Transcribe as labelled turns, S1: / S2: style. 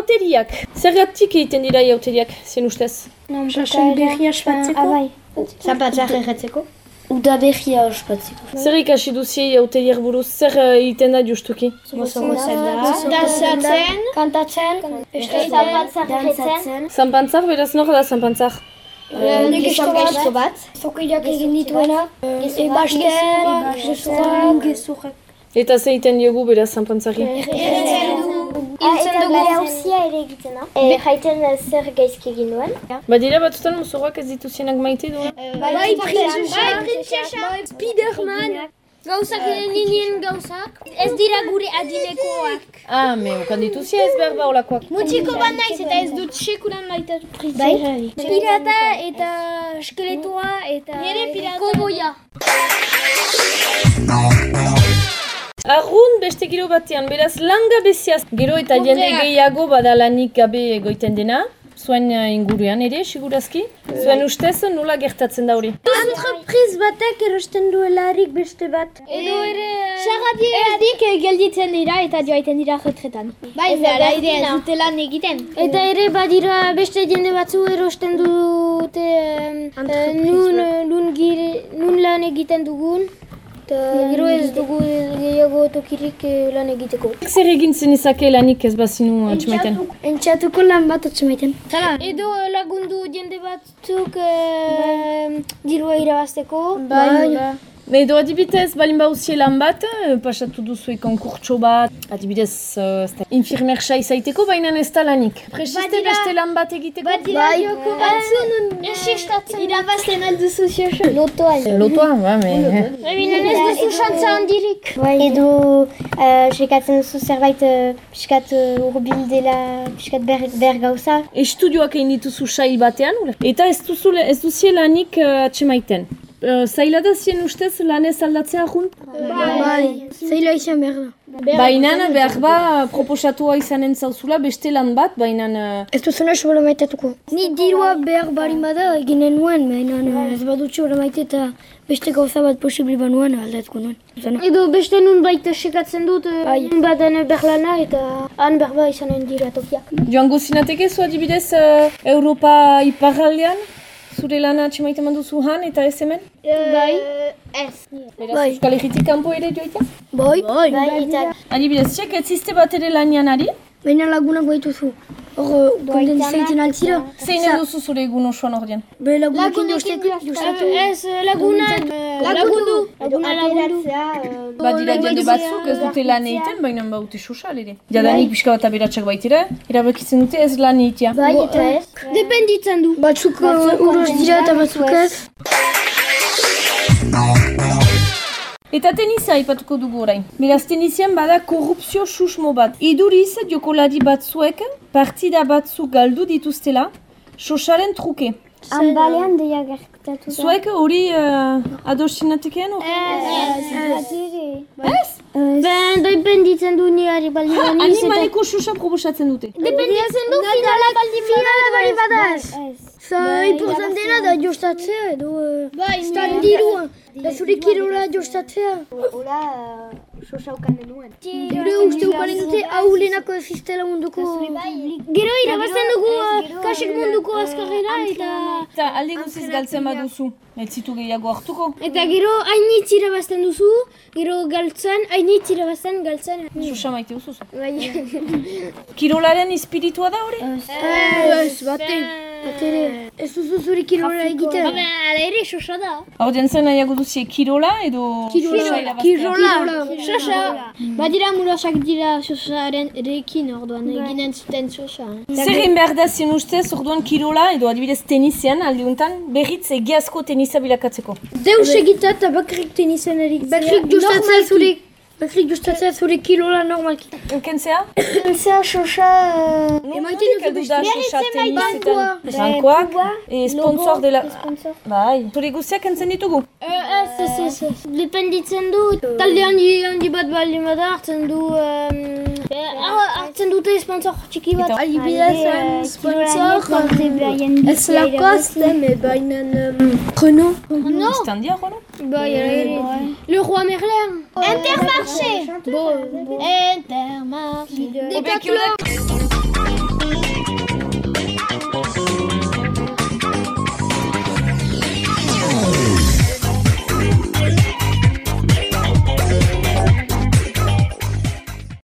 S1: Iauteriak. Zergatik egiten dira iauteriak, zen ustez?
S2: Sasoi berria ospatzeko.
S3: Abai.
S4: Zapatzak erretzeko.
S2: Uda berria ospatzeko.
S1: Zer ikasi duzie iauteriak buruz, zer eh, egiten da justuki?
S4: Mozoko zela.
S3: Dansatzen. Kantatzen. Zapatzak erretzen.
S1: Zanpantzak, beraz nor da zanpantzak?
S3: Gizon gaizto bat. Zokiak egin dituena. Ebasten. Gezurrak.
S1: Eta ze egiten diogu beraz zanpantzari?
S3: Hiltzen dugu. Bere hauzia ere egiten da. Jaiten zer gaizki egin duen.
S1: Badira batzutan mozorroak ez dituzienak maite du?
S3: Bai, prinsesa. Spiderman. Gauzak nien gauzak. Ez dira gure adinekoak.
S1: Ah, me ukan dituzia ez behar baolakoak.
S3: Mutxiko bat naiz eta ez dut sekulan maite prinsesa. Pirata eta eskeletoa eta koboia.
S1: Giro batean, beraz langa beziaz. Gero eta jende gehiago badalanik gabe egoiten dena. Zuen eh, inguruan ere, sigurazki. Zuen ustez nola gertatzen da hori.
S3: Entreprise batek erosten duelarik beste bat. Edo ere... Erdik gelditzen dira eta joaiten dira retretan. Bai, zara ere ez dute lan egiten. Eta ere badira beste jende batzu erosten dute eh, nun, nun, nun lan egiten dugun. Eta gero ez dugu gehiago tokirik eh, lan egiteko.
S1: Zer egin zen izake lanik ez bazinu atxemaiten?
S3: Entxatuko lan bat atxemaiten. Edo lagundu jende batzuk eh, dirua irabazteko. Bai,
S1: Edo adibidez, balin bauzie lan bat, eh, pasatu duzu konkurtso bat, adibidez, uh, infirmersa izaiteko, baina ez da lanik. Presiste beste lan bat egiteko?
S3: Badira joko batzu nun esistatzen. Irabazten alduzu xioxo. Lotoan.
S1: Lotoa, ba, me...
S3: Ebinen ez duzu xantza handirik.
S5: Bai, edo uh, sekatzen duzu zerbait uh, piskat uh, urbil dela, piskat ber, ber gauza.
S1: Estudioak egin dituzu sail batean, eta ez duzu ez duzie lanik uh, atxemaiten. Uh, zaila da zien ustez lanez aldatzea junt?
S3: Bai, zaila izan behar da.
S1: Baina behar ba proposatua izanen zauzula beste lan bat, baina uh,
S3: Ez duzuna sobra maitatuko. Ni dirua behar barin bada eginen nuen, baina ez badut sobra maite eta beste gauza bat posibli banuen aldatuko nuen. Edo beste nun baita sekatzen dut, bai. nun baten berlana eta han berba izanen dira tokiak.
S1: joango zinateke zu adibidez uh, Europa iparraldean? Zure lana atxemaiten manduzu han eta ez hemen?
S3: Bai. Ez.
S1: Beraz, Euskal Herritik kanpo ere joitea?
S3: Bai.
S5: Bai, eta
S1: Adibidez, txek ez ziste bat ere lanian ari?
S3: Baina lagunak baituzu. Hor, konden zaiten altzira.
S1: Zein eduzu zure egun osoan ordean?
S3: Be lagunekin jostatu. Ez, lagunak. Lagundu. Lagundu.
S1: Badira jende batzuk ez dute lan egiten, baina baute sosal ere. Jadanik pixka bat aberatsak baitira, erabakitzen dute ez lan egitea.
S5: bai, eta ez.
S3: Dependitzen du. Batzuk uros dira eta batzuk ez.
S1: Eta tenisa aipatuko dugu orain. Beraz tenisian bada korrupzio susmo bat. Iduriz jokolari batzuek partida batzuk galdu dituztela, sosaren truke.
S5: Hanbalean deia gertatu da.
S1: Zuek hori uh, adosinatekeen?
S3: Ben, dependitzen du ni ari baldin
S1: Ha, animaliko sosa proposatzen dute.
S3: Dependitzen du finalak baldin finalak baldin badaz. Za, importante dena da jostatzea edo... Bai, stan dirua. Da zure kirola jostatzea.
S5: Ola, sosa ukanen nuen.
S3: Gure uste ukanen dute aulenako existela munduko... Gero irabazten dugu kasik munduko azkarrera eta...
S1: Eta alde guziz galtzen baduzu, ez zitu gehiago hartuko.
S3: Eta gero hainitz irabazten duzu, gero galtzan, hainitz irabazten galtzan.
S1: Sosa maite duzu.
S3: Bai.
S1: Kirolaren espiritua da hori?
S3: Ez, bate. Batere. Ez duzu zure kirola egiten. Baina, ala ere, sosa da.
S1: Hor zen nahiago duzie kirola edo irabaztea?
S3: Kirola. Sosa. Badira murasak dira sosaren erekin orduan eginen zuten sosa.
S1: Zer egin behar da zen ustez, orduan kirola edo adibidez tenisian aldiuntan berriz egiazko tenisa bilakatzeko.
S3: Deus egita eta bakrik tenisen erik. Bakrik justatzea zure... Bakrik justatzea zure kirola normalki.
S1: Kentzea?
S5: Zea sosa...
S3: Emaiten? Bankoa.
S1: Bankoak? E sponsor dela... Bai. Zure guztiak kentzen ditugu?
S3: Ez, ez, ez, ez. Dependitzen du, talde handi, handi bat baldin bada hartzen du... Hartzen dute sponsor txiki bat.
S1: Eta-
S3: Adibidez, sponsor... Ez
S5: Ez
S3: Lacoste, mais baina... Renault.
S1: Bah, y a
S3: les... Le roi Merlin. Intermarché. Intermarché. Intermarché.
S1: Des